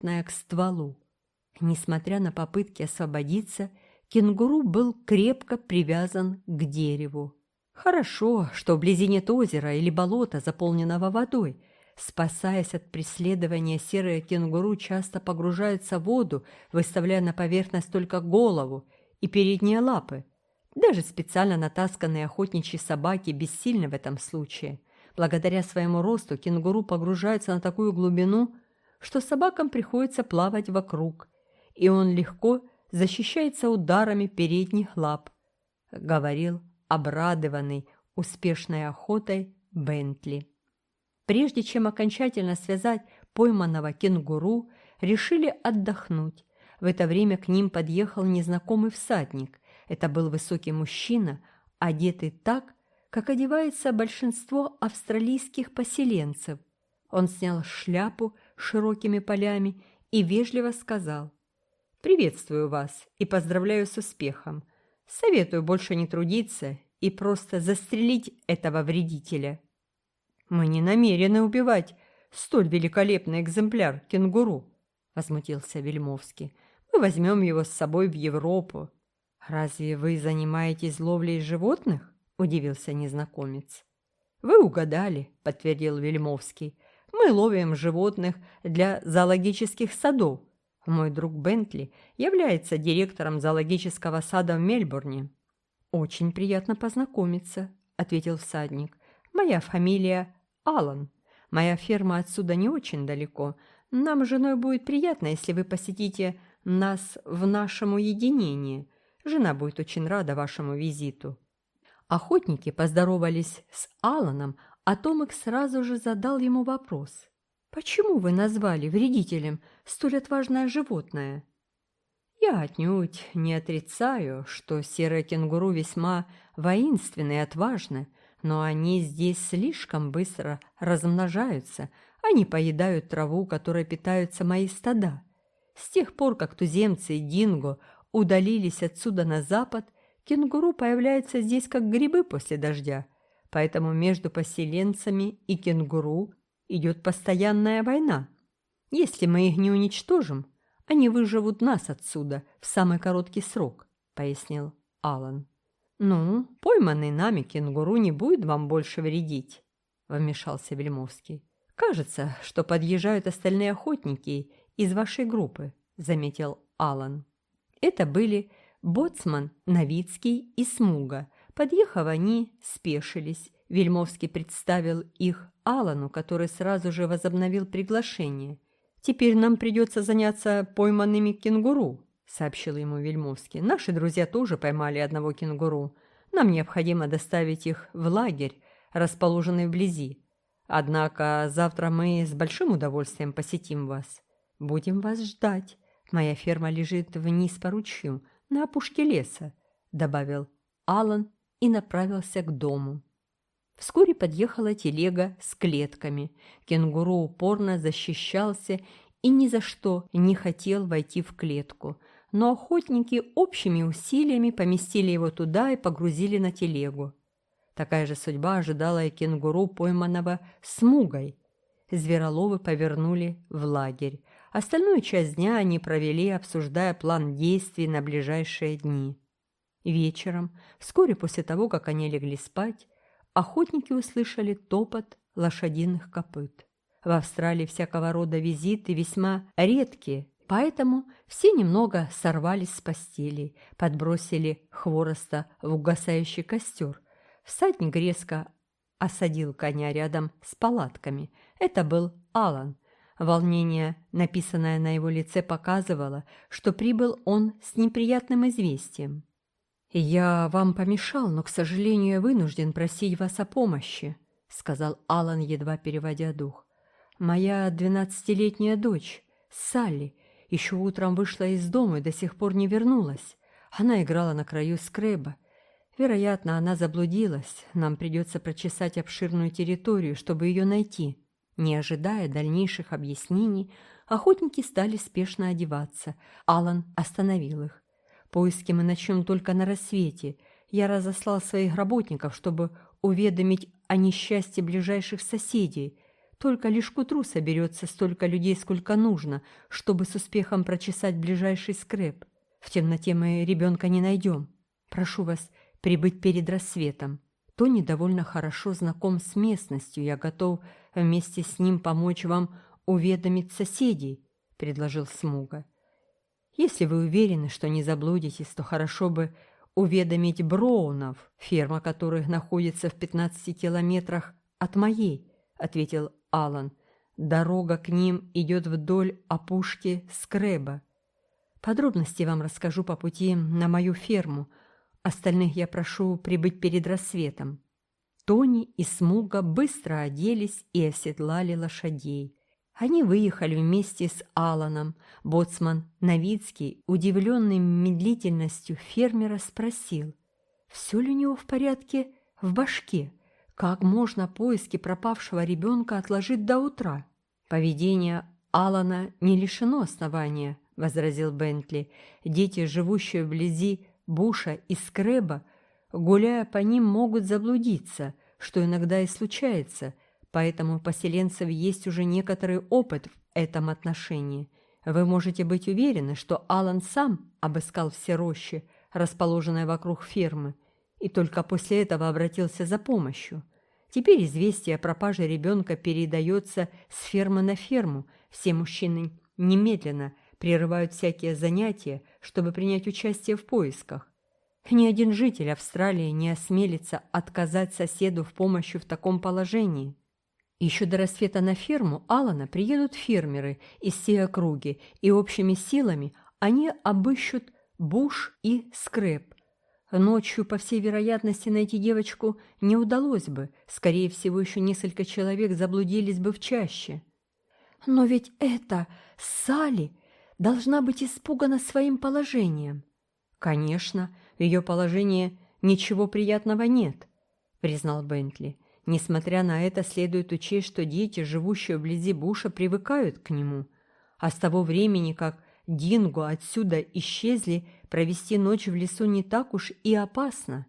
к стволу. Несмотря на попытки освободиться, кенгуру был крепко привязан к дереву. Хорошо, что вблизи нет озера или болота, заполненного водой. Спасаясь от преследования, серые кенгуру часто погружаются в воду, выставляя на поверхность только голову и передние лапы. Даже специально натасканные охотничьи собаки бессильны в этом случае. Благодаря своему росту кенгуру погружается на такую глубину, что собакам приходится плавать вокруг, и он легко защищается ударами передних лап, говорил обрадованный успешной охотой Бентли. Прежде чем окончательно связать пойманного кенгуру, решили отдохнуть. В это время к ним подъехал незнакомый всадник. Это был высокий мужчина, одетый так, как одевается большинство австралийских поселенцев. Он снял шляпу широкими полями и вежливо сказал «Приветствую вас и поздравляю с успехом. Советую больше не трудиться и просто застрелить этого вредителя». «Мы не намерены убивать столь великолепный экземпляр кенгуру», — возмутился Вельмовский. «Мы возьмем его с собой в Европу». «Разве вы занимаетесь ловлей животных?» – удивился незнакомец. «Вы угадали», – подтвердил Вельмовский. «Мы ловим животных для зоологических садов. Мой друг Бентли является директором зоологического сада в Мельбурне». «Очень приятно познакомиться», – ответил всадник. «Моя фамилия Аллан. Моя ферма отсюда не очень далеко. Нам с женой будет приятно, если вы посетите нас в нашем уединении. Жена будет очень рада вашему визиту». Охотники поздоровались с Аланом, а Томик сразу же задал ему вопрос. «Почему вы назвали вредителем столь отважное животное?» «Я отнюдь не отрицаю, что серые кенгуру весьма воинственны и отважны, но они здесь слишком быстро размножаются, они поедают траву, которой питаются мои стада. С тех пор, как туземцы и динго удалились отсюда на запад, Кенгуру появляются здесь как грибы после дождя, поэтому между поселенцами и кенгуру идет постоянная война. Если мы их не уничтожим, они выживут нас отсюда в самый короткий срок, пояснил Алан. Ну, пойманный нами кенгуру не будет вам больше вредить, вмешался Вельмовский. Кажется, что подъезжают остальные охотники из вашей группы, заметил Алан. Это были Боцман, Новицкий и Смуга. Подъехав они, спешились. Вельмовский представил их Алану, который сразу же возобновил приглашение. «Теперь нам придется заняться пойманными кенгуру», — сообщил ему Вельмовский. «Наши друзья тоже поймали одного кенгуру. Нам необходимо доставить их в лагерь, расположенный вблизи. Однако завтра мы с большим удовольствием посетим вас. Будем вас ждать. Моя ферма лежит вниз по ручью, на опушке леса», — добавил Алан и направился к дому. Вскоре подъехала телега с клетками. Кенгуру упорно защищался и ни за что не хотел войти в клетку, но охотники общими усилиями поместили его туда и погрузили на телегу. Такая же судьба ожидала и кенгуру, пойманного смугой. Звероловы повернули в лагерь. Остальную часть дня они провели, обсуждая план действий на ближайшие дни. Вечером, вскоре после того, как они легли спать, охотники услышали топот лошадиных копыт. В Австралии всякого рода визиты весьма редкие, поэтому все немного сорвались с постели, подбросили хвороста в угасающий костер. Всадник резко осадил коня рядом с палатками. Это был Алан – Волнение, написанное на его лице, показывало, что прибыл он с неприятным известием. «Я вам помешал, но, к сожалению, вынужден просить вас о помощи», — сказал Алан, едва переводя дух. «Моя двенадцатилетняя дочь, Салли, еще утром вышла из дома и до сих пор не вернулась. Она играла на краю скреба. Вероятно, она заблудилась. Нам придется прочесать обширную территорию, чтобы ее найти». Не ожидая дальнейших объяснений, охотники стали спешно одеваться. Алан остановил их. «Поиски мы начнем только на рассвете. Я разослал своих работников, чтобы уведомить о несчастье ближайших соседей. Только лишь к утру соберется столько людей, сколько нужно, чтобы с успехом прочесать ближайший скреп. В темноте мы ребенка не найдем. Прошу вас прибыть перед рассветом. Тони довольно хорошо знаком с местностью. Я готов вместе с ним помочь вам уведомить соседей, — предложил Смуга. Если вы уверены, что не заблудитесь, то хорошо бы уведомить Броунов, ферма которых находится в 15 километрах от моей, — ответил Алан. Дорога к ним идет вдоль опушки Скреба. Подробности вам расскажу по пути на мою ферму — Остальных я прошу прибыть перед рассветом. Тони и Смуга быстро оделись и оседлали лошадей. Они выехали вместе с Аланом. Боцман Новицкий, удивленный медлительностью фермера, спросил, все ли у него в порядке в башке, как можно поиски пропавшего ребенка отложить до утра. Поведение Алана не лишено основания, возразил Бентли. Дети, живущие вблизи Буша и Скреба, гуляя по ним, могут заблудиться, что иногда и случается, поэтому у поселенцев есть уже некоторый опыт в этом отношении. Вы можете быть уверены, что Алан сам обыскал все рощи, расположенные вокруг фермы, и только после этого обратился за помощью. Теперь известие о пропаже ребенка передается с фермы на ферму. Все мужчины немедленно – прерывают всякие занятия, чтобы принять участие в поисках. Ни один житель Австралии не осмелится отказать соседу в помощи в таком положении. Еще до рассвета на ферму Алана приедут фермеры из всей округи, и общими силами они обыщут буш и скреп. Ночью, по всей вероятности, найти девочку не удалось бы. Скорее всего, еще несколько человек заблудились бы в чаще. «Но ведь это Салли!» должна быть испугана своим положением. Конечно, в ее положении ничего приятного нет, признал Бентли. Несмотря на это, следует учесть, что дети, живущие вблизи Буша, привыкают к нему. А с того времени, как Динго отсюда исчезли, провести ночь в лесу не так уж и опасно.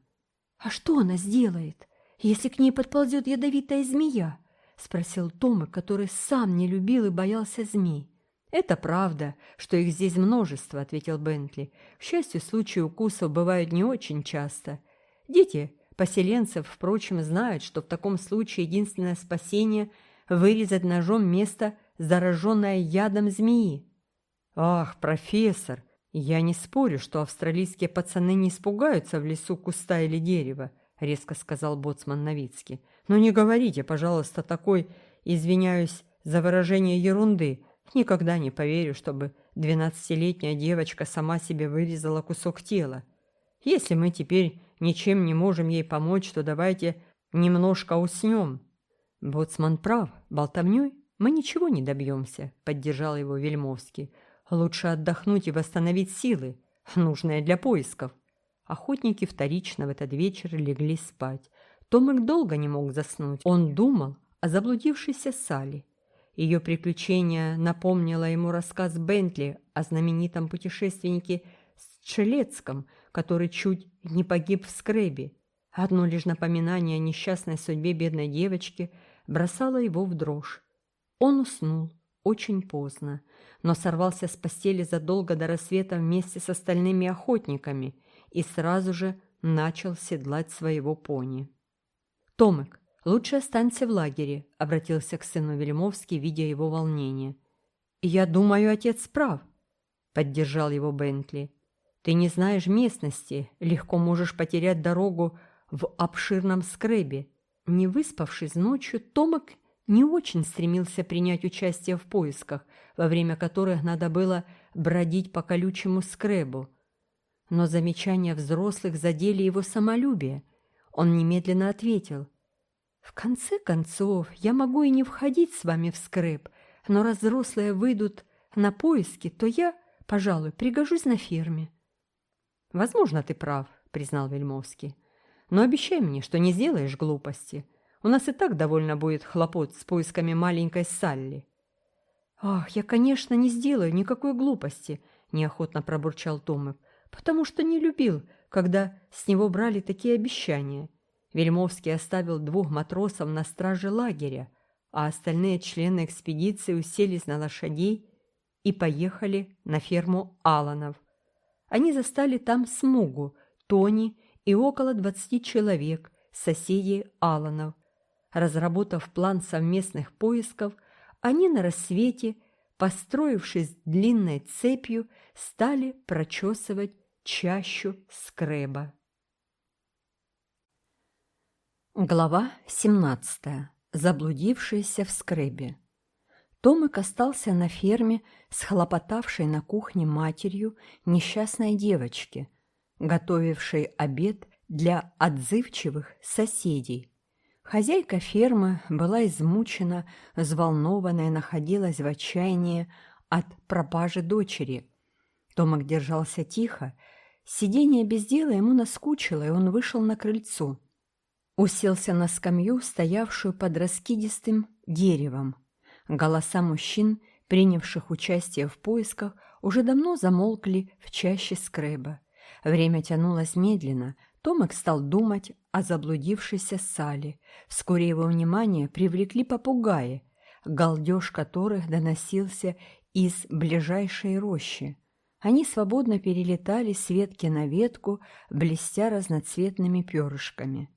«А что она сделает, если к ней подползет ядовитая змея?» — спросил Тома, который сам не любил и боялся змей. «Это правда, что их здесь множество», — ответил Бентли. «К счастью, случаи укусов бывают не очень часто. Дети поселенцев, впрочем, знают, что в таком случае единственное спасение — вырезать ножом место, зараженное ядом змеи». «Ах, профессор, я не спорю, что австралийские пацаны не испугаются в лесу куста или дерева», — резко сказал боцман Новицкий. «Но не говорите, пожалуйста, такой, извиняюсь за выражение ерунды, Никогда не поверю, чтобы двенадцатилетняя девочка сама себе вырезала кусок тела. Если мы теперь ничем не можем ей помочь, то давайте немножко уснем. Боцман прав, болтовней мы ничего не добьемся, поддержал его Вельмовский. Лучше отдохнуть и восстановить силы, нужные для поисков. Охотники вторично в этот вечер легли спать. Томик долго не мог заснуть. Он думал о заблудившейся Салли. Ее приключение напомнило ему рассказ Бентли о знаменитом путешественнике Счелецком, который чуть не погиб в скребе. Одно лишь напоминание о несчастной судьбе бедной девочки бросало его в дрожь. Он уснул очень поздно, но сорвался с постели задолго до рассвета вместе с остальными охотниками и сразу же начал седлать своего пони. «Томик, «Лучше останься в лагере», — обратился к сыну Вельмовский, видя его волнение. «Я думаю, отец прав», — поддержал его Бентли. «Ты не знаешь местности, легко можешь потерять дорогу в обширном скребе». Не выспавшись ночью, Томак не очень стремился принять участие в поисках, во время которых надо было бродить по колючему скребу. Но замечания взрослых задели его самолюбие. Он немедленно ответил — в конце концов, я могу и не входить с вами в скреп, но раз взрослые выйдут на поиски, то я, пожалуй, пригожусь на ферме. Возможно, ты прав, признал Вельмовский. Но обещай мне, что не сделаешь глупости. У нас и так довольно будет хлопот с поисками маленькой Салли. Ах, я, конечно, не сделаю никакой глупости, неохотно пробурчал Томик, потому что не любил, когда с него брали такие обещания. Вельмовский оставил двух матросов на страже лагеря, а остальные члены экспедиции уселись на лошадей и поехали на ферму Аланов. Они застали там Смугу, Тони и около 20 человек, соседей Аланов. Разработав план совместных поисков, они на рассвете, построившись длинной цепью, стали прочесывать чащу скреба. Глава 17. Заблудившиеся в скребе. Томик остался на ферме с хлопотавшей на кухне матерью несчастной девочки, готовившей обед для отзывчивых соседей. Хозяйка фермы была измучена, взволнованная, находилась в отчаянии от пропажи дочери. Томик держался тихо. Сидение без дела ему наскучило, и он вышел на крыльцо. Уселся на скамью, стоявшую под раскидистым деревом. Голоса мужчин, принявших участие в поисках, уже давно замолкли в чаще скреба. Время тянулось медленно. Томик стал думать о заблудившейся Сале. Вскоре его внимание привлекли попугаи, галдеж которых доносился из ближайшей рощи. Они свободно перелетали с ветки на ветку, блестя разноцветными перышками.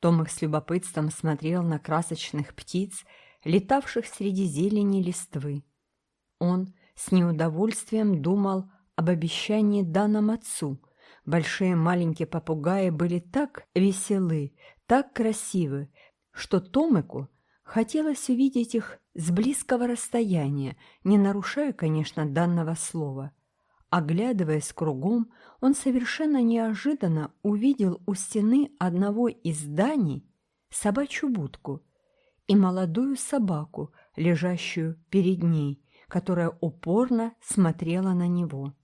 Томик с любопытством смотрел на красочных птиц, летавших среди зелени листвы. Он с неудовольствием думал об обещании данном отцу. Большие маленькие попугаи были так веселы, так красивы, что Томику хотелось увидеть их с близкого расстояния, не нарушая, конечно, данного слова. Оглядываясь кругом, он совершенно неожиданно увидел у стены одного из зданий собачью будку – и молодую собаку, лежащую перед ней, которая упорно смотрела на него.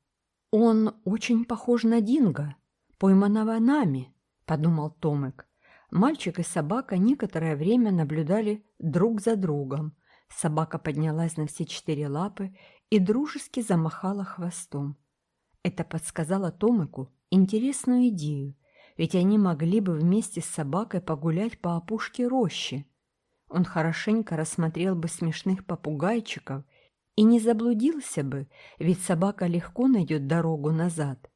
«Он очень похож на Динго, пойманного нами», — подумал Томек. Мальчик и собака некоторое время наблюдали друг за другом. Собака поднялась на все четыре лапы и дружески замахала хвостом. Это подсказало Томику интересную идею, ведь они могли бы вместе с собакой погулять по опушке рощи. Он хорошенько рассмотрел бы смешных попугайчиков и не заблудился бы, ведь собака легко найдет дорогу назад.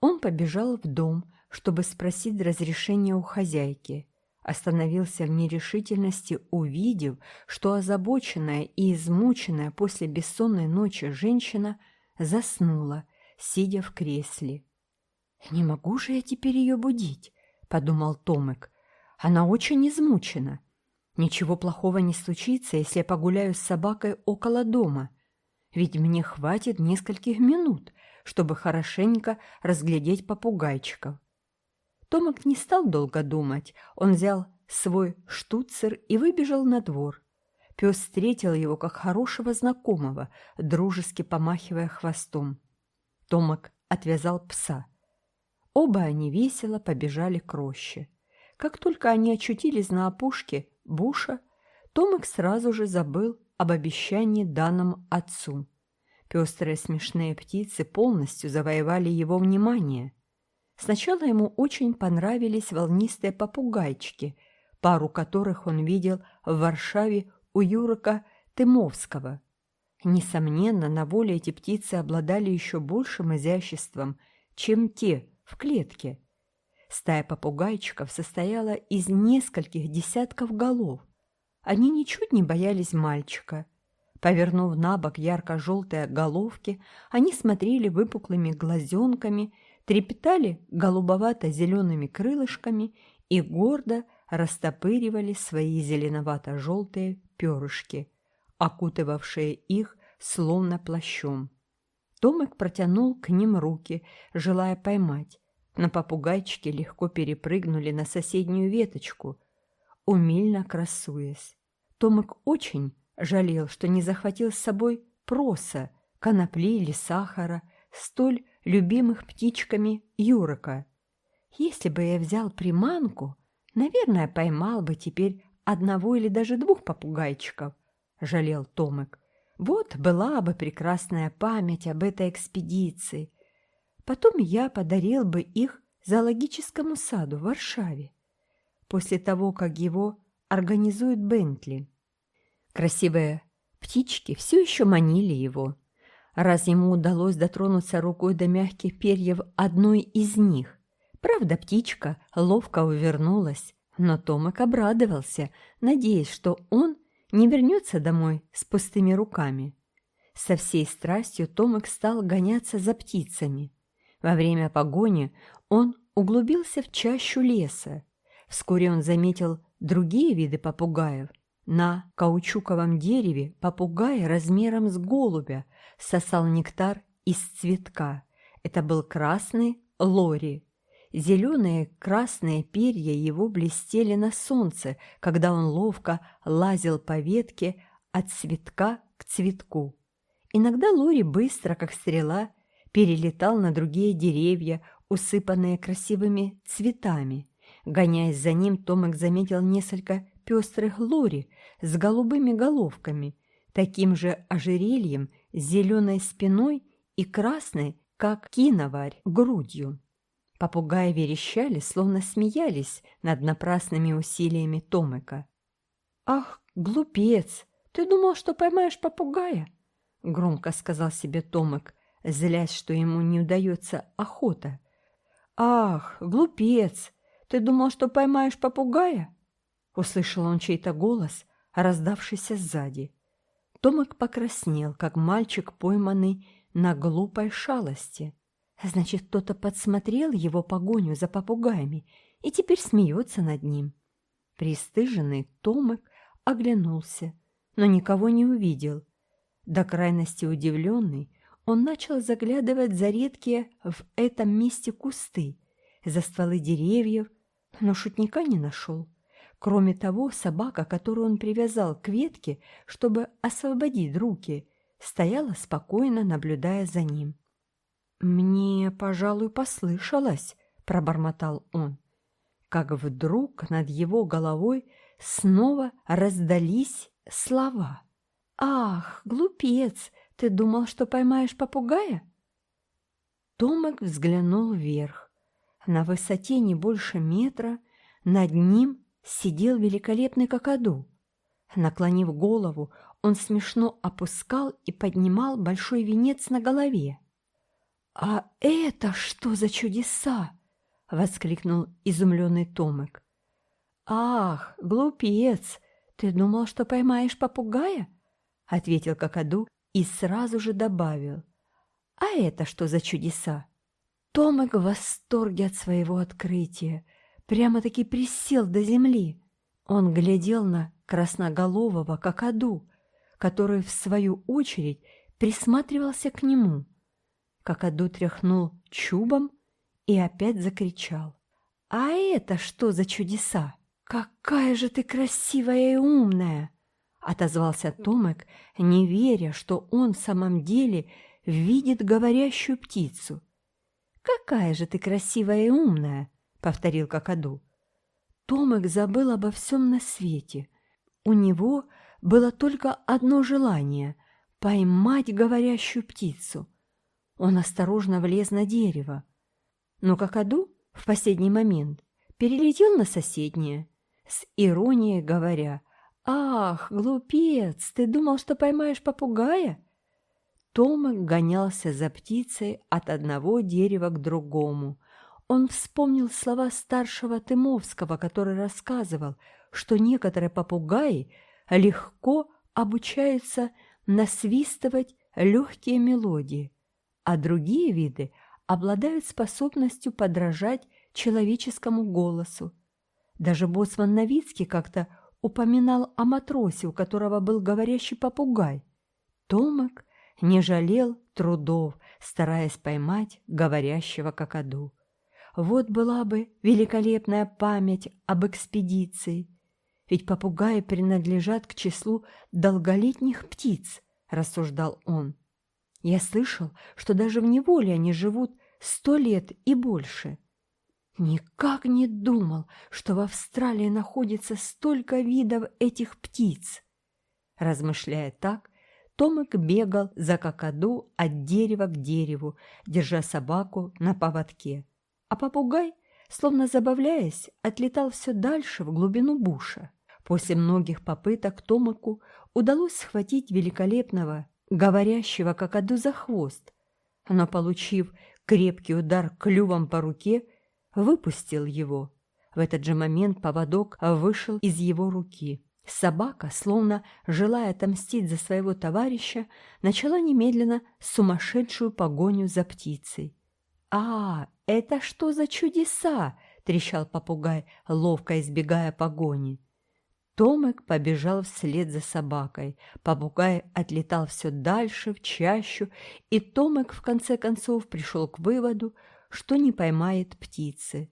Он побежал в дом, чтобы спросить разрешения у хозяйки. Остановился в нерешительности, увидев, что озабоченная и измученная после бессонной ночи женщина заснула, сидя в кресле. «Не могу же я теперь ее будить», — подумал Томик. «Она очень измучена. Ничего плохого не случится, если я погуляю с собакой около дома, ведь мне хватит нескольких минут, чтобы хорошенько разглядеть попугайчиков. Томик не стал долго думать, он взял свой штуцер и выбежал на двор. Пес встретил его как хорошего знакомого, дружески помахивая хвостом. Томик отвязал пса. Оба они весело побежали к роще. Как только они очутились на опушке, Буша, Томик сразу же забыл об обещании данным отцу. Пестрые смешные птицы полностью завоевали его внимание. Сначала ему очень понравились волнистые попугайчики, пару которых он видел в Варшаве у Юрика Тымовского. Несомненно, на воле эти птицы обладали еще большим изяществом, чем те в клетке – Стая попугайчиков состояла из нескольких десятков голов. Они ничуть не боялись мальчика. Повернув на бок ярко-желтые головки, они смотрели выпуклыми глазенками, трепетали голубовато-зелеными крылышками и гордо растопыривали свои зеленовато-желтые перышки, окутывавшие их словно плащом. Томик протянул к ним руки, желая поймать, на попугайчике легко перепрыгнули на соседнюю веточку, умильно красуясь. Томик очень жалел, что не захватил с собой проса, конопли или сахара, столь любимых птичками Юрока. Если бы я взял приманку, наверное, поймал бы теперь одного или даже двух попугайчиков, жалел Томик. Вот была бы прекрасная память об этой экспедиции, Потом я подарил бы их зоологическому саду в Варшаве, после того, как его организует Бентли. Красивые птички все еще манили его. Раз ему удалось дотронуться рукой до мягких перьев одной из них. Правда, птичка ловко увернулась, но Томик обрадовался, надеясь, что он не вернется домой с пустыми руками. Со всей страстью Томик стал гоняться за птицами. Во время погони он углубился в чащу леса. Вскоре он заметил другие виды попугаев. На каучуковом дереве попугай размером с голубя сосал нектар из цветка. Это был красный лори. Зеленые красные перья его блестели на солнце, когда он ловко лазил по ветке от цветка к цветку. Иногда Лори быстро, как стрела, перелетал на другие деревья, усыпанные красивыми цветами. Гоняясь за ним, Томик заметил несколько пестрых лори с голубыми головками, таким же ожерельем зеленой спиной и красной, как киноварь, грудью. Попугаи верещали, словно смеялись над напрасными усилиями Томика. «Ах, глупец! Ты думал, что поймаешь попугая?» — громко сказал себе Томик, злясь, что ему не удается охота. «Ах, глупец! Ты думал, что поймаешь попугая?» Услышал он чей-то голос, раздавшийся сзади. Томик покраснел, как мальчик, пойманный на глупой шалости. Значит, кто-то подсмотрел его погоню за попугаями и теперь смеется над ним. Пристыженный Томик оглянулся, но никого не увидел до крайности удивленный, он начал заглядывать за редкие в этом месте кусты, за стволы деревьев, но шутника не нашел. Кроме того, собака, которую он привязал к ветке, чтобы освободить руки, стояла спокойно, наблюдая за ним. «Мне, пожалуй, послышалось», — пробормотал он, как вдруг над его головой снова раздались слова — «Ах, глупец! Ты думал, что поймаешь попугая?» Томик взглянул вверх. На высоте не больше метра над ним сидел великолепный кокоду. Наклонив голову, он смешно опускал и поднимал большой венец на голове. «А это что за чудеса?» — воскликнул изумленный Томик. «Ах, глупец! Ты думал, что поймаешь попугая?» — ответил Какаду и сразу же добавил. «А это что за чудеса?» Томик в восторге от своего открытия прямо-таки присел до земли. Он глядел на красноголового Какаду, который, в свою очередь, присматривался к нему. Какаду тряхнул чубом и опять закричал. «А это что за чудеса? Какая же ты красивая и умная!» Отозвался Томек, не веря, что он в самом деле видит говорящую птицу. «Какая же ты красивая и умная!» — повторил Какаду. Томек забыл обо всем на свете. У него было только одно желание — поймать говорящую птицу. Он осторожно влез на дерево. Но Какаду в последний момент перелетел на соседнее, с иронией говоря — «Ах, глупец, ты думал, что поймаешь попугая?» Тома гонялся за птицей от одного дерева к другому. Он вспомнил слова старшего Тымовского, который рассказывал, что некоторые попугаи легко обучаются насвистывать легкие мелодии, а другие виды обладают способностью подражать человеческому голосу. Даже боцман Новицкий как-то упоминал о матросе, у которого был говорящий попугай. Томик не жалел трудов, стараясь поймать говорящего какаду. Вот была бы великолепная память об экспедиции. Ведь попугаи принадлежат к числу долголетних птиц, рассуждал он. Я слышал, что даже в неволе они живут сто лет и больше. Никак не думал, что в Австралии находится столько видов этих птиц. Размышляя так, Томик бегал за какаду от дерева к дереву, держа собаку на поводке. А попугай, словно забавляясь, отлетал все дальше в глубину буша. После многих попыток Томику удалось схватить великолепного, говорящего какаду за хвост, но, получив крепкий удар клювом по руке, выпустил его. В этот же момент поводок вышел из его руки. Собака, словно желая отомстить за своего товарища, начала немедленно сумасшедшую погоню за птицей. «А, это что за чудеса?» – трещал попугай, ловко избегая погони. Томик побежал вслед за собакой. Попугай отлетал все дальше, в чащу, и Томик в конце концов пришел к выводу, что не поймает птицы.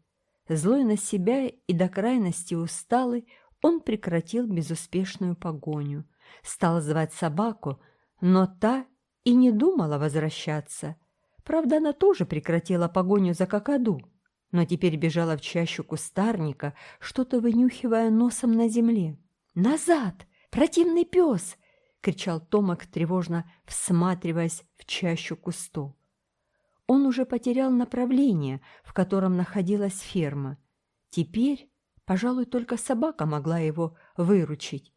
Злой на себя и до крайности усталый, он прекратил безуспешную погоню. Стал звать собаку, но та и не думала возвращаться. Правда, она тоже прекратила погоню за какаду, но теперь бежала в чащу кустарника, что-то вынюхивая носом на земле. «Назад! Противный пес!» — кричал Томак, тревожно всматриваясь в чащу кустов. Он уже потерял направление, в котором находилась ферма. Теперь Пожалуй, только собака могла его выручить.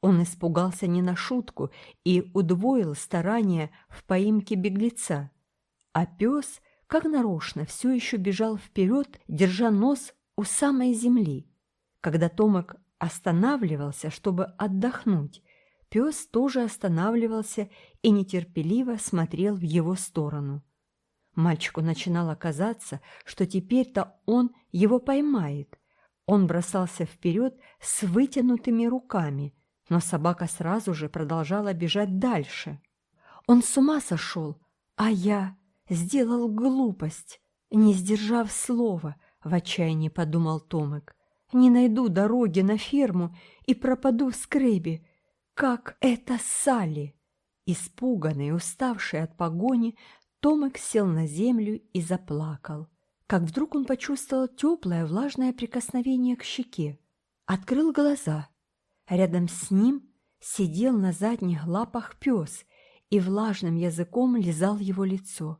Он испугался не на шутку и удвоил старания в поимке беглеца. А пес, как нарочно, все еще бежал вперед, держа нос у самой земли. Когда Томок останавливался, чтобы отдохнуть, пес тоже останавливался и нетерпеливо смотрел в его сторону. Мальчику начинало казаться, что теперь-то он его поймает – он бросался вперед с вытянутыми руками, но собака сразу же продолжала бежать дальше. Он с ума сошел, а я сделал глупость, не сдержав слова, в отчаянии подумал Томик. Не найду дороги на ферму и пропаду в скребе, как это Салли. Испуганный, уставший от погони, Томик сел на землю и заплакал как вдруг он почувствовал теплое влажное прикосновение к щеке. Открыл глаза. Рядом с ним сидел на задних лапах пес и влажным языком лизал его лицо.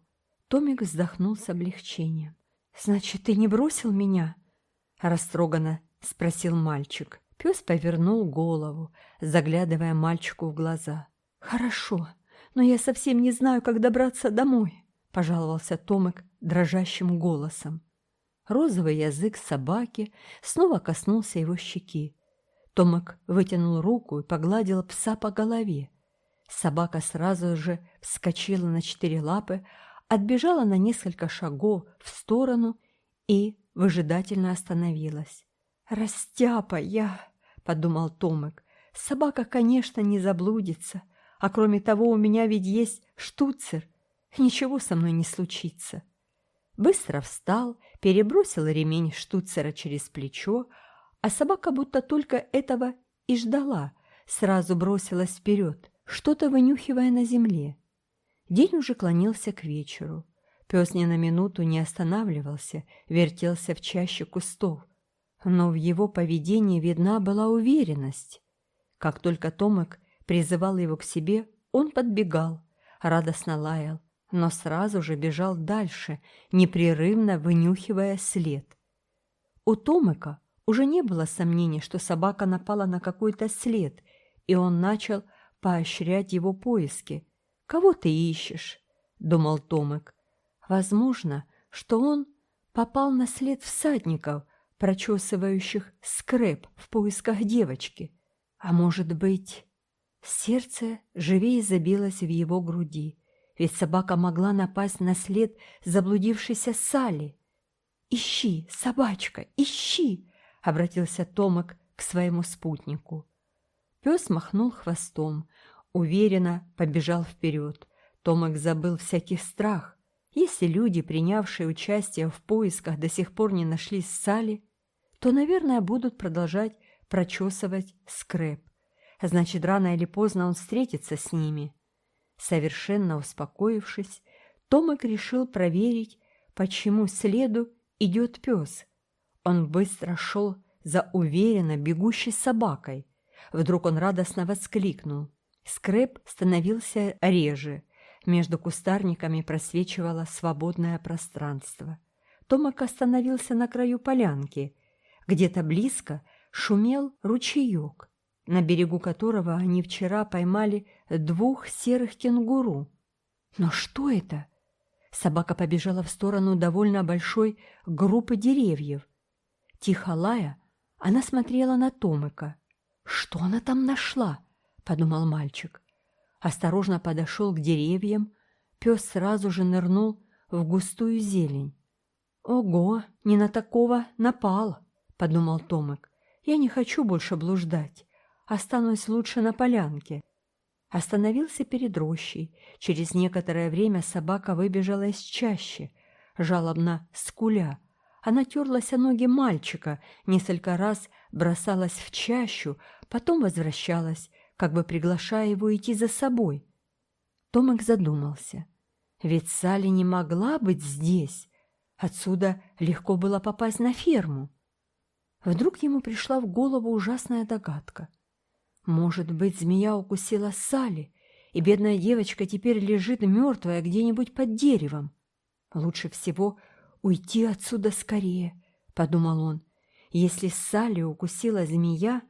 Томик вздохнул с облегчением. «Значит, ты не бросил меня?» – растроганно спросил мальчик. Пес повернул голову, заглядывая мальчику в глаза. «Хорошо, но я совсем не знаю, как добраться домой», – пожаловался Томик, дрожащим голосом. Розовый язык собаки снова коснулся его щеки. Томак вытянул руку и погладил пса по голове. Собака сразу же вскочила на четыре лапы, отбежала на несколько шагов в сторону и выжидательно остановилась. «Растяпа я!» — подумал Томик. «Собака, конечно, не заблудится, а кроме того у меня ведь есть штуцер. Ничего со мной не случится». Быстро встал, перебросил ремень штуцера через плечо, а собака будто только этого и ждала, сразу бросилась вперед, что-то вынюхивая на земле. День уже клонился к вечеру. Пес ни на минуту не останавливался, вертелся в чаще кустов. Но в его поведении видна была уверенность. Как только Томик призывал его к себе, он подбегал, радостно лаял, но сразу же бежал дальше, непрерывно вынюхивая след. У Томыка уже не было сомнений, что собака напала на какой-то след, и он начал поощрять его поиски. «Кого ты ищешь?» — думал Томик. «Возможно, что он попал на след всадников, прочесывающих скреп в поисках девочки. А может быть...» Сердце живее забилось в его груди ведь собака могла напасть на след заблудившейся Салли. «Ищи, собачка, ищи!» — обратился Томик к своему спутнику. Пес махнул хвостом, уверенно побежал вперед. Томик забыл всякий страх. Если люди, принявшие участие в поисках, до сих пор не нашли Салли, то, наверное, будут продолжать прочесывать скреп. Значит, рано или поздно он встретится с ними. Совершенно успокоившись, Томик решил проверить, почему следу идет пес. Он быстро шел за уверенно бегущей собакой. Вдруг он радостно воскликнул. Скрэп становился реже. Между кустарниками просвечивало свободное пространство. Томак остановился на краю полянки. Где-то близко шумел ручеек. На берегу которого они вчера поймали двух серых кенгуру. Но что это? Собака побежала в сторону довольно большой группы деревьев. Тихо лая, она смотрела на Томыка. «Что она там нашла?» — подумал мальчик. Осторожно подошел к деревьям, пес сразу же нырнул в густую зелень. «Ого, не на такого напал!» — подумал Томик. «Я не хочу больше блуждать. Останусь лучше на полянке». Остановился перед рощей. Через некоторое время собака выбежала из чащи, жалобно скуля. Она терлась о ноги мальчика, несколько раз бросалась в чащу, потом возвращалась, как бы приглашая его идти за собой. Томик задумался. Ведь Салли не могла быть здесь. Отсюда легко было попасть на ферму. Вдруг ему пришла в голову ужасная догадка. Может быть, змея укусила Салли, и бедная девочка теперь лежит мертвая где-нибудь под деревом. Лучше всего уйти отсюда скорее, — подумал он. Если Салли укусила змея,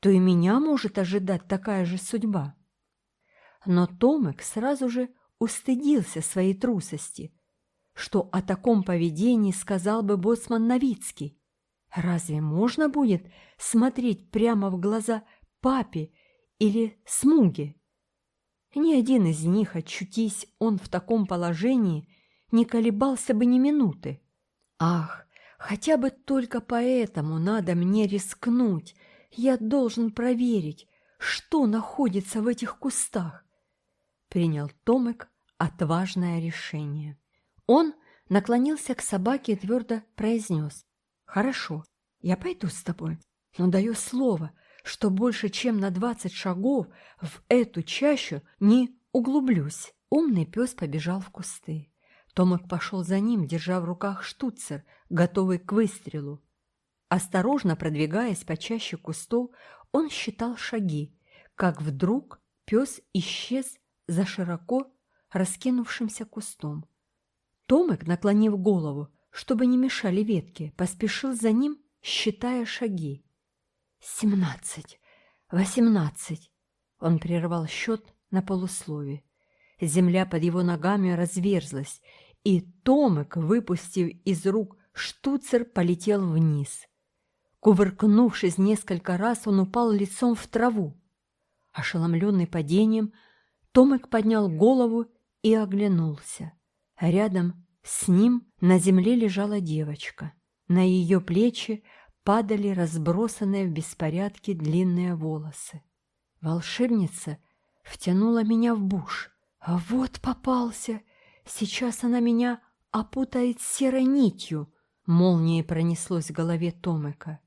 то и меня может ожидать такая же судьба. Но Томек сразу же устыдился своей трусости. Что о таком поведении сказал бы боцман Новицкий? Разве можно будет смотреть прямо в глаза папе или смуге? Ни один из них, очутись он в таком положении, не колебался бы ни минуты. Ах, хотя бы только поэтому надо мне рискнуть. Я должен проверить, что находится в этих кустах. Принял Томек отважное решение. Он наклонился к собаке и твердо произнес. «Хорошо, я пойду с тобой, но даю слово, что больше чем на двадцать шагов в эту чащу не углублюсь». Умный пес побежал в кусты. Томик пошел за ним, держа в руках штуцер, готовый к выстрелу. Осторожно продвигаясь по чаще кустов, он считал шаги, как вдруг пес исчез за широко раскинувшимся кустом. Томик, наклонив голову, чтобы не мешали ветки, поспешил за ним, считая шаги. «Семнадцать! Восемнадцать!» Он прервал счет на полуслове. Земля под его ногами разверзлась, и Томик, выпустив из рук штуцер, полетел вниз. Кувыркнувшись несколько раз, он упал лицом в траву. Ошеломленный падением, Томик поднял голову и оглянулся. Рядом с ним на земле лежала девочка. На ее плечи падали разбросанные в беспорядке длинные волосы. Волшебница втянула меня в буш. А вот попался! Сейчас она меня опутает серой нитью. Молнией пронеслось в голове Томыка.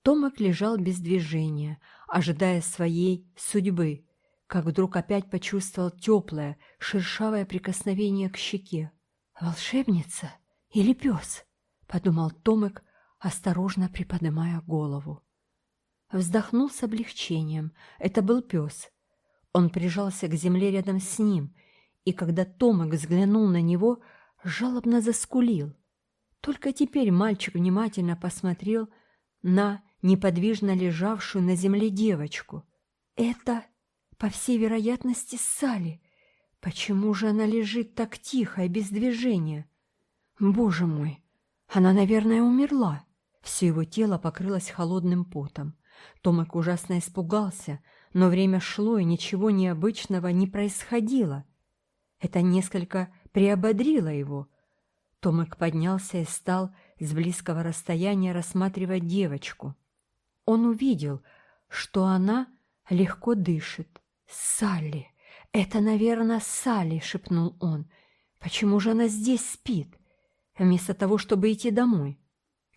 Томик лежал без движения, ожидая своей судьбы, как вдруг опять почувствовал теплое, шершавое прикосновение к щеке. «Волшебница или пес?» — подумал Томик, осторожно приподнимая голову. Вздохнул с облегчением. Это был пес. Он прижался к земле рядом с ним и когда Томик взглянул на него, жалобно заскулил. Только теперь мальчик внимательно посмотрел на неподвижно лежавшую на земле девочку. Это, по всей вероятности, Салли. Почему же она лежит так тихо и без движения? Боже мой, она, наверное, умерла. Все его тело покрылось холодным потом. Томик ужасно испугался, но время шло, и ничего необычного не происходило. Это несколько приободрило его. Томик поднялся и стал с близкого расстояния рассматривать девочку. Он увидел, что она легко дышит. «Салли! Это, наверное, Салли!» — шепнул он. «Почему же она здесь спит, вместо того, чтобы идти домой?»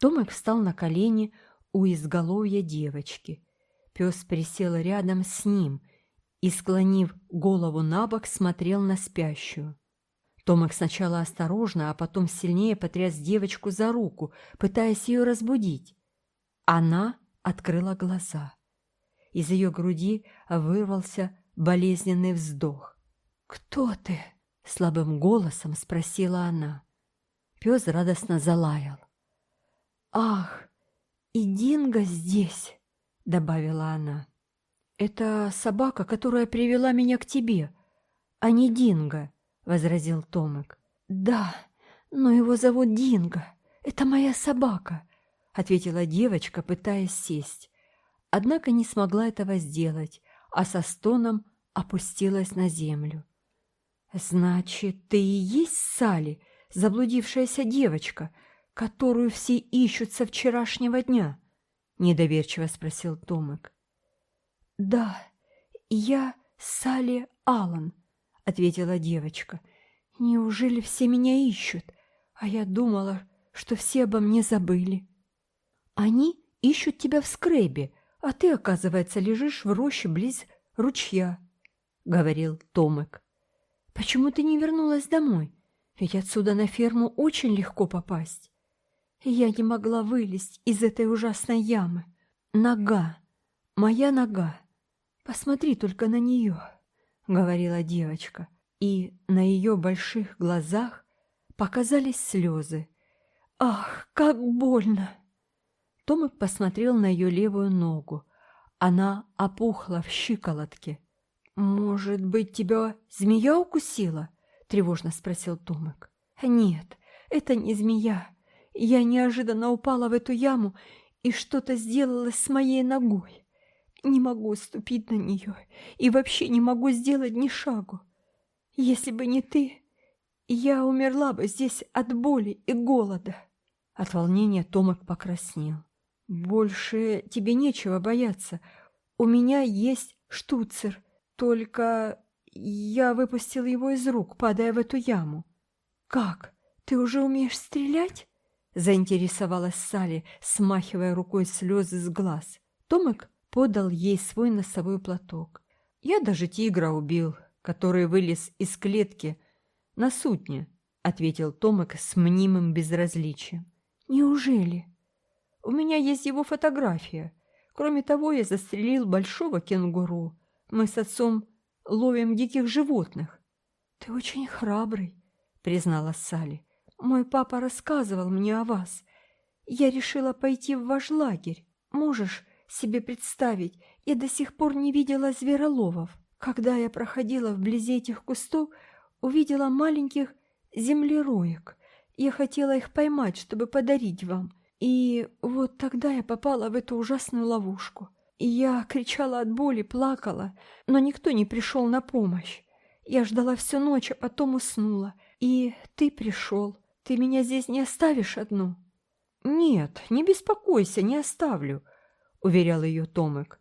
Томик встал на колени у изголовья девочки. Пес присел рядом с ним — и, склонив голову на бок, смотрел на спящую. Томик сначала осторожно, а потом сильнее потряс девочку за руку, пытаясь ее разбудить. Она открыла глаза. Из ее груди вырвался болезненный вздох. «Кто ты?» — слабым голосом спросила она. Пес радостно залаял. «Ах, и Динго здесь!» — добавила она. «Это собака, которая привела меня к тебе, а не Динго», — возразил Томик. «Да, но его зовут Динго. Это моя собака», — ответила девочка, пытаясь сесть. Однако не смогла этого сделать, а со стоном опустилась на землю. «Значит, ты и есть Сали, заблудившаяся девочка, которую все ищут со вчерашнего дня?» — недоверчиво спросил Томик. «Да, я Салли Аллан», — ответила девочка. «Неужели все меня ищут? А я думала, что все обо мне забыли». «Они ищут тебя в скребе, а ты, оказывается, лежишь в роще близ ручья», — говорил Томик. «Почему ты не вернулась домой? Ведь отсюда на ферму очень легко попасть». Я не могла вылезть из этой ужасной ямы. Нога, моя нога. «Посмотри только на нее», — говорила девочка, и на ее больших глазах показались слезы. «Ах, как больно!» Томик посмотрел на ее левую ногу. Она опухла в щиколотке. «Может быть, тебя змея укусила?» — тревожно спросил Томик. «Нет, это не змея. Я неожиданно упала в эту яму, и что-то сделалось с моей ногой. Не могу ступить на нее и вообще не могу сделать ни шагу. Если бы не ты, я умерла бы здесь от боли и голода. От волнения Томик покраснел. Больше тебе нечего бояться. У меня есть штуцер, только я выпустил его из рук, падая в эту яму. Как? Ты уже умеешь стрелять? Заинтересовалась Салли, смахивая рукой слезы с глаз. Томик подал ей свой носовой платок. «Я даже тигра убил, который вылез из клетки на судне», — ответил Томик с мнимым безразличием. «Неужели? У меня есть его фотография. Кроме того, я застрелил большого кенгуру. Мы с отцом ловим диких животных». «Ты очень храбрый», — признала Салли. «Мой папа рассказывал мне о вас. Я решила пойти в ваш лагерь. Можешь себе представить, я до сих пор не видела звероловов. Когда я проходила вблизи этих кустов, увидела маленьких землероек. Я хотела их поймать, чтобы подарить вам. И вот тогда я попала в эту ужасную ловушку. И я кричала от боли, плакала, но никто не пришел на помощь. Я ждала всю ночь, а потом уснула. И ты пришел. Ты меня здесь не оставишь одну? Нет, не беспокойся, не оставлю уверял ее Томик.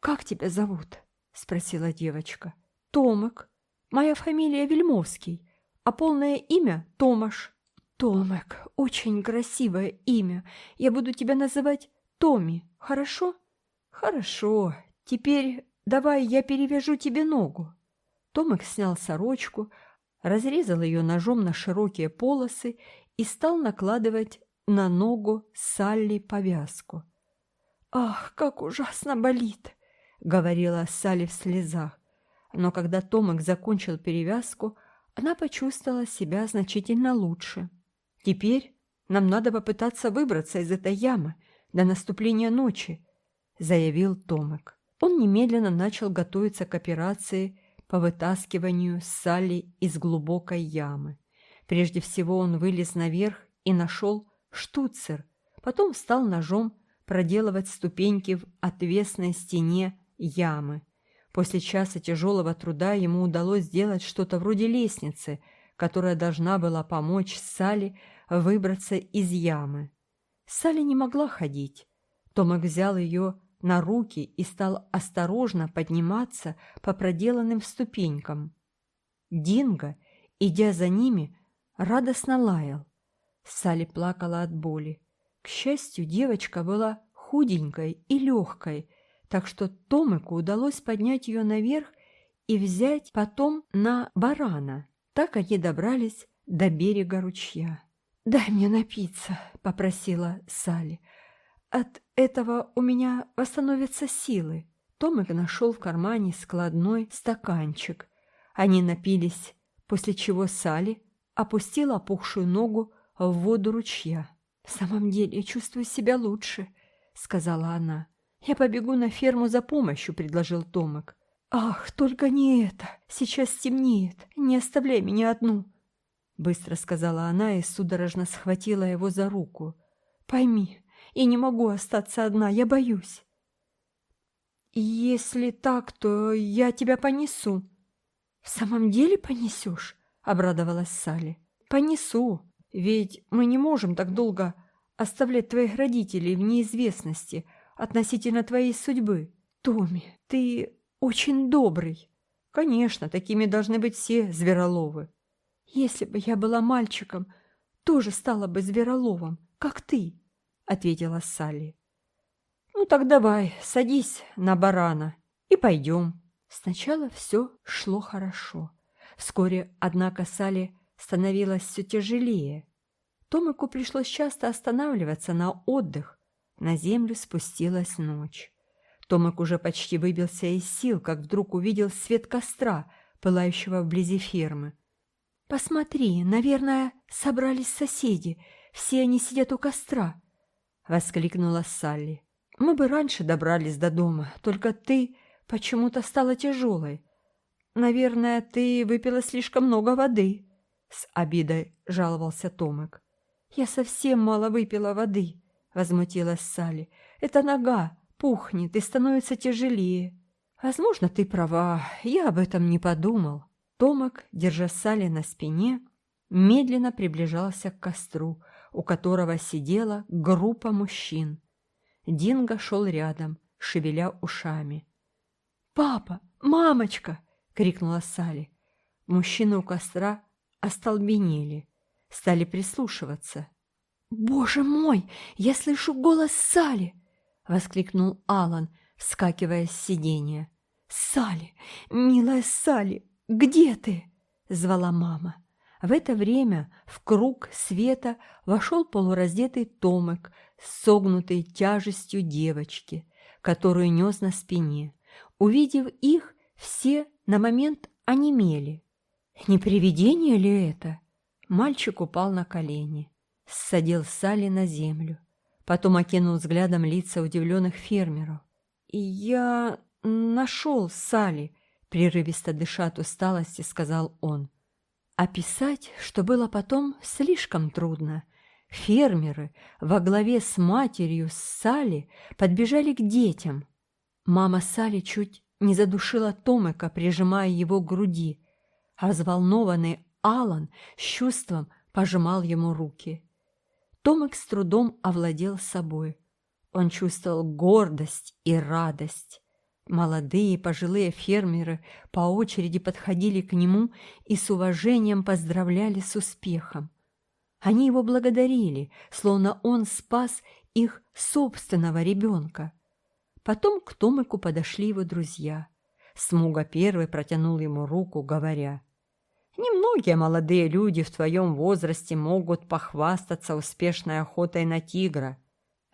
«Как тебя зовут?» — спросила девочка. «Томик. Моя фамилия Вельмовский, а полное имя — Томаш». «Томик, очень красивое имя. Я буду тебя называть Томи, хорошо?» «Хорошо. Теперь давай я перевяжу тебе ногу». Томик снял сорочку, разрезал ее ножом на широкие полосы и стал накладывать на ногу Салли повязку. «Ах, как ужасно болит!» — говорила Салли в слезах. Но когда Томик закончил перевязку, она почувствовала себя значительно лучше. «Теперь нам надо попытаться выбраться из этой ямы до наступления ночи», — заявил Томик. Он немедленно начал готовиться к операции по вытаскиванию Салли из глубокой ямы. Прежде всего он вылез наверх и нашел штуцер, потом встал ножом проделывать ступеньки в отвесной стене ямы. После часа тяжелого труда ему удалось сделать что-то вроде лестницы, которая должна была помочь Салли выбраться из ямы. Салли не могла ходить. Томак взял ее на руки и стал осторожно подниматься по проделанным ступенькам. Динго, идя за ними, радостно лаял. Салли плакала от боли. К счастью, девочка была худенькой и легкой, так что Томику удалось поднять ее наверх и взять потом на барана. Так они добрались до берега ручья. «Дай мне напиться», — попросила Салли. «От этого у меня восстановятся силы». Томик нашел в кармане складной стаканчик. Они напились, после чего Салли опустила опухшую ногу в воду ручья. «В самом деле я чувствую себя лучше», — сказала она. «Я побегу на ферму за помощью», — предложил Томик. «Ах, только не это! Сейчас темнеет. Не оставляй меня одну!» Быстро сказала она и судорожно схватила его за руку. «Пойми, я не могу остаться одна, я боюсь». «Если так, то я тебя понесу». «В самом деле понесешь?» — обрадовалась Салли. «Понесу, ведь мы не можем так долго оставлять твоих родителей в неизвестности относительно твоей судьбы. Томми, ты очень добрый. Конечно, такими должны быть все звероловы. Если бы я была мальчиком, тоже стала бы звероловом, как ты, — ответила Салли. Ну так давай, садись на барана и пойдем. Сначала все шло хорошо. Вскоре, однако, Салли становилась все тяжелее. Томику пришлось часто останавливаться на отдых. На землю спустилась ночь. Томик уже почти выбился из сил, как вдруг увидел свет костра, пылающего вблизи фермы. «Посмотри, наверное, собрались соседи. Все они сидят у костра», — воскликнула Салли. «Мы бы раньше добрались до дома, только ты почему-то стала тяжелой. Наверное, ты выпила слишком много воды», — с обидой жаловался Томик. «Я совсем мало выпила воды», — возмутилась Салли. «Это нога, пухнет и становится тяжелее. Возможно, ты права, я об этом не подумал. Томак, держа Салли на спине, медленно приближался к костру, у которого сидела группа мужчин. Динго шел рядом, шевеля ушами. «Папа! Мамочка!» — крикнула Салли. Мужчины у костра остолбенели, стали прислушиваться. «Боже мой! Я слышу голос Салли!» — воскликнул Алан, вскакивая с сиденья. «Салли! Милая Салли! Где ты?» — звала мама. В это время в круг света вошел полураздетый Томик с согнутой тяжестью девочки, которую нес на спине. Увидев их, все на момент онемели. Не привидение ли это? Мальчик упал на колени, ссадил Салли на землю. Потом окинул взглядом лица удивленных фермеров. «Я нашел Салли», — прерывисто дыша от усталости, сказал он. Описать, что было потом, слишком трудно. Фермеры во главе с матерью Салли подбежали к детям. Мама Салли чуть не задушила Томика, прижимая его к груди, а взволнованный Алан с чувством пожимал ему руки. Томик с трудом овладел собой. Он чувствовал гордость и радость. Молодые пожилые фермеры по очереди подходили к нему и с уважением поздравляли с успехом. Они его благодарили, словно он спас их собственного ребенка. Потом к Томику подошли его друзья. Смуга первый протянул ему руку, говоря — Немногие молодые люди в твоем возрасте могут похвастаться успешной охотой на тигра,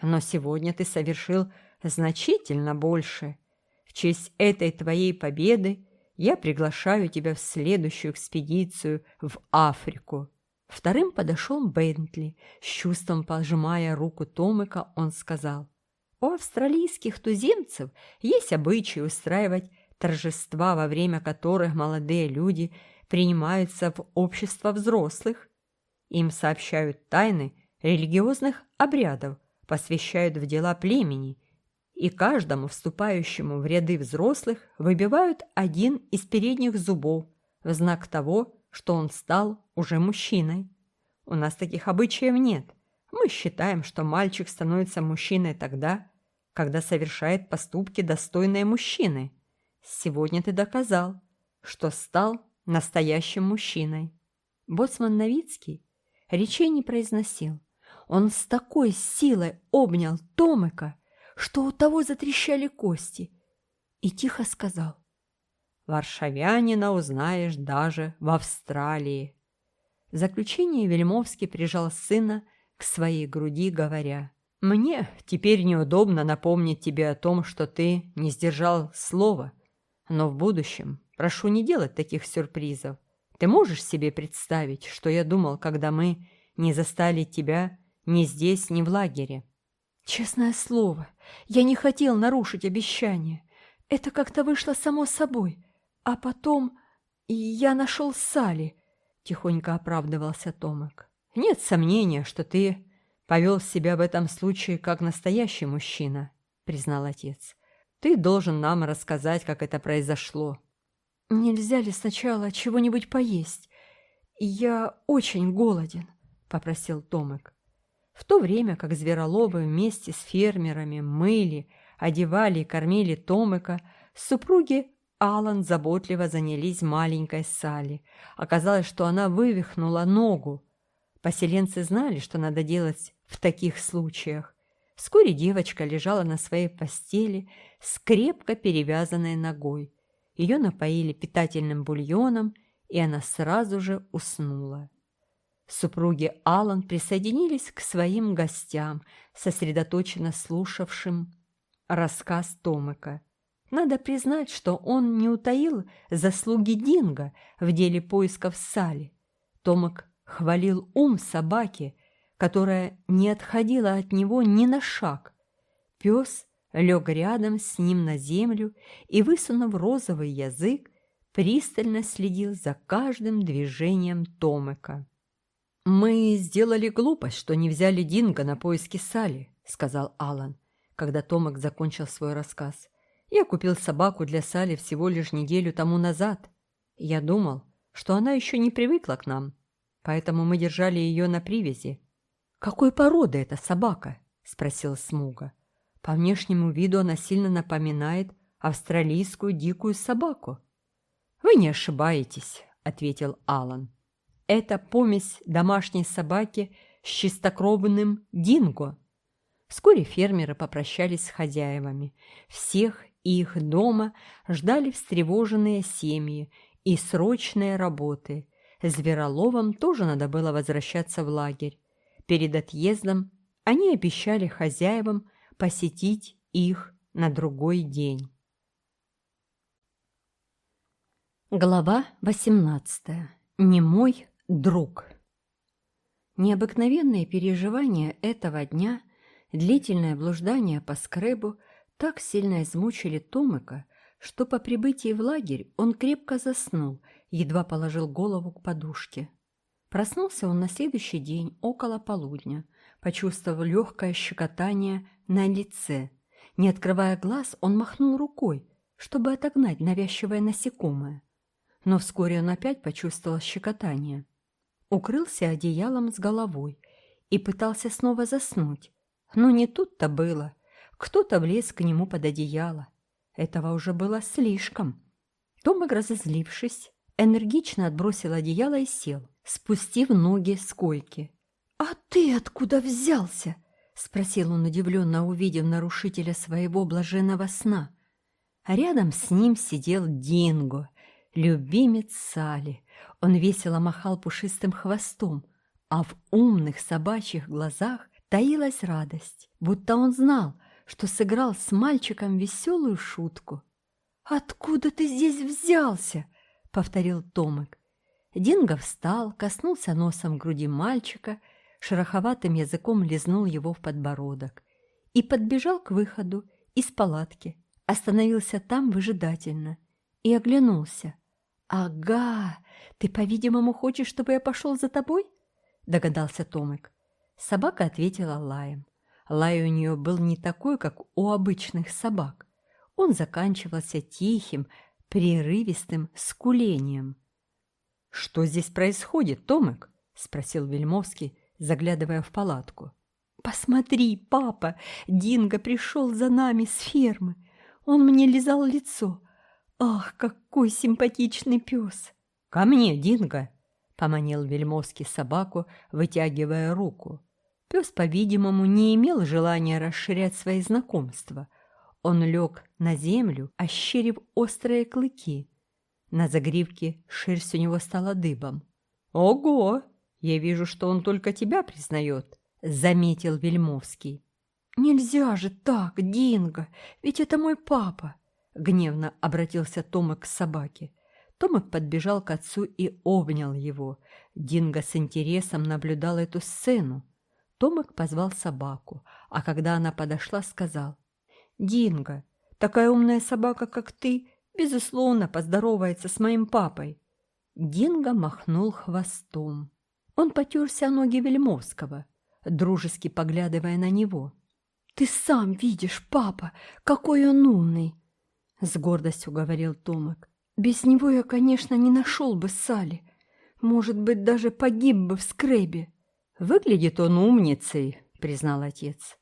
но сегодня ты совершил значительно больше. В честь этой твоей победы я приглашаю тебя в следующую экспедицию в Африку». Вторым подошел Бентли. С чувством пожимая руку Томика, он сказал, «У австралийских туземцев есть обычай устраивать торжества, во время которых молодые люди – принимаются в общество взрослых. Им сообщают тайны религиозных обрядов, посвящают в дела племени, и каждому вступающему в ряды взрослых выбивают один из передних зубов в знак того, что он стал уже мужчиной. У нас таких обычаев нет. Мы считаем, что мальчик становится мужчиной тогда, когда совершает поступки, достойные мужчины. Сегодня ты доказал, что стал настоящим мужчиной. Боцман Новицкий речей не произносил. Он с такой силой обнял Томыка, что у того затрещали кости, и тихо сказал. «Варшавянина узнаешь даже в Австралии». В заключение Вельмовский прижал сына к своей груди, говоря, «Мне теперь неудобно напомнить тебе о том, что ты не сдержал слова, но в будущем Прошу не делать таких сюрпризов. Ты можешь себе представить, что я думал, когда мы не застали тебя ни здесь, ни в лагере? Честное слово, я не хотел нарушить обещание. Это как-то вышло само собой. А потом я нашел Сали, тихонько оправдывался Томик. Нет сомнения, что ты повел себя в этом случае как настоящий мужчина, признал отец. Ты должен нам рассказать, как это произошло. Нельзя ли сначала чего-нибудь поесть? Я очень голоден, попросил Томик. В то время как звероловы вместе с фермерами мыли, одевали и кормили Томика, супруги Алан заботливо занялись маленькой Салли. Оказалось, что она вывихнула ногу. Поселенцы знали, что надо делать в таких случаях. Вскоре девочка лежала на своей постели с крепко перевязанной ногой. Ее напоили питательным бульоном, и она сразу же уснула. Супруги Аллан присоединились к своим гостям, сосредоточенно слушавшим рассказ Томыка. Надо признать, что он не утаил заслуги Динго в деле поисков Сали. Томик хвалил ум собаки, которая не отходила от него ни на шаг. Пес лег рядом с ним на землю и, высунув розовый язык, пристально следил за каждым движением Томыка. «Мы сделали глупость, что не взяли Динго на поиски Сали», — сказал Алан, когда Томик закончил свой рассказ. «Я купил собаку для Сали всего лишь неделю тому назад. Я думал, что она еще не привыкла к нам, поэтому мы держали ее на привязи. «Какой породы эта собака?» – спросил Смуга. «По внешнему виду она сильно напоминает австралийскую дикую собаку». «Вы не ошибаетесь», – ответил Алан. «Это помесь домашней собаки с чистокровным динго». Вскоре фермеры попрощались с хозяевами. Всех их дома ждали встревоженные семьи и срочные работы. Звероловам тоже надо было возвращаться в лагерь. Перед отъездом они обещали хозяевам посетить их на другой день. Глава 18. Не мой друг. Необыкновенные переживания этого дня, длительное блуждание по скребу так сильно измучили Томыка, что по прибытии в лагерь он крепко заснул, едва положил голову к подушке. Проснулся он на следующий день около полудня, почувствовав легкое щекотание на лице. Не открывая глаз, он махнул рукой, чтобы отогнать навязчивое насекомое. Но вскоре он опять почувствовал щекотание. Укрылся одеялом с головой и пытался снова заснуть. Но не тут-то было. Кто-то влез к нему под одеяло. Этого уже было слишком. Томик, разозлившись, энергично отбросил одеяло и сел спустив ноги с койки. «А ты откуда взялся?» — спросил он удивленно, увидев нарушителя своего блаженного сна. Рядом с ним сидел Динго, любимец Сали. Он весело махал пушистым хвостом, а в умных собачьих глазах таилась радость, будто он знал, что сыграл с мальчиком веселую шутку. «Откуда ты здесь взялся?» — повторил Томик. Динго встал, коснулся носом груди мальчика, шероховатым языком лизнул его в подбородок и подбежал к выходу из палатки, остановился там выжидательно и оглянулся. «Ага, ты, по-видимому, хочешь, чтобы я пошел за тобой?» – догадался Томик. Собака ответила лаем. Лай у нее был не такой, как у обычных собак. Он заканчивался тихим, прерывистым скулением. «Что здесь происходит, Томик?» – спросил Вельмовский, заглядывая в палатку. «Посмотри, папа, Динго пришел за нами с фермы. Он мне лизал лицо. Ах, какой симпатичный пес!» «Ко мне, Динго!» – поманил Вельмовский собаку, вытягивая руку. Пес, по-видимому, не имел желания расширять свои знакомства. Он лег на землю, ощерив острые клыки. На загривке шерсть у него стала дыбом. «Ого! Я вижу, что он только тебя признает», — заметил Вельмовский. «Нельзя же так, Динго, ведь это мой папа!» Гневно обратился Томик к собаке. Томик подбежал к отцу и обнял его. Динго с интересом наблюдал эту сцену. Томик позвал собаку, а когда она подошла, сказал, «Динго, такая умная собака, как ты, безусловно, поздоровается с моим папой». Динго махнул хвостом. Он потерся о ноги Вельмовского, дружески поглядывая на него. «Ты сам видишь, папа, какой он умный!» С гордостью говорил Томик. «Без него я, конечно, не нашел бы Сали. Может быть, даже погиб бы в скребе». «Выглядит он умницей», — признал отец.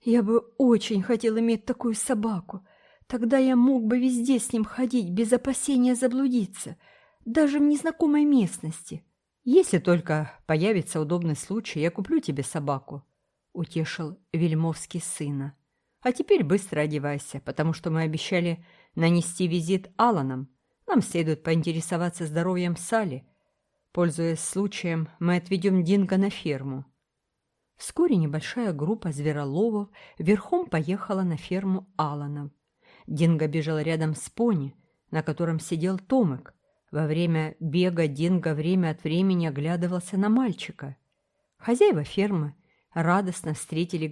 «Я бы очень хотел иметь такую собаку. Тогда я мог бы везде с ним ходить, без опасения заблудиться, даже в незнакомой местности». «Если только появится удобный случай, я куплю тебе собаку», — утешил Вельмовский сына. «А теперь быстро одевайся, потому что мы обещали нанести визит Аланам. Нам следует поинтересоваться здоровьем Сали. Пользуясь случаем, мы отведем Динго на ферму». Вскоре небольшая группа звероловов верхом поехала на ферму Аланов. Динго бежал рядом с пони, на котором сидел Томик, во время бега Динго время от времени оглядывался на мальчика. Хозяева фермы радостно встретили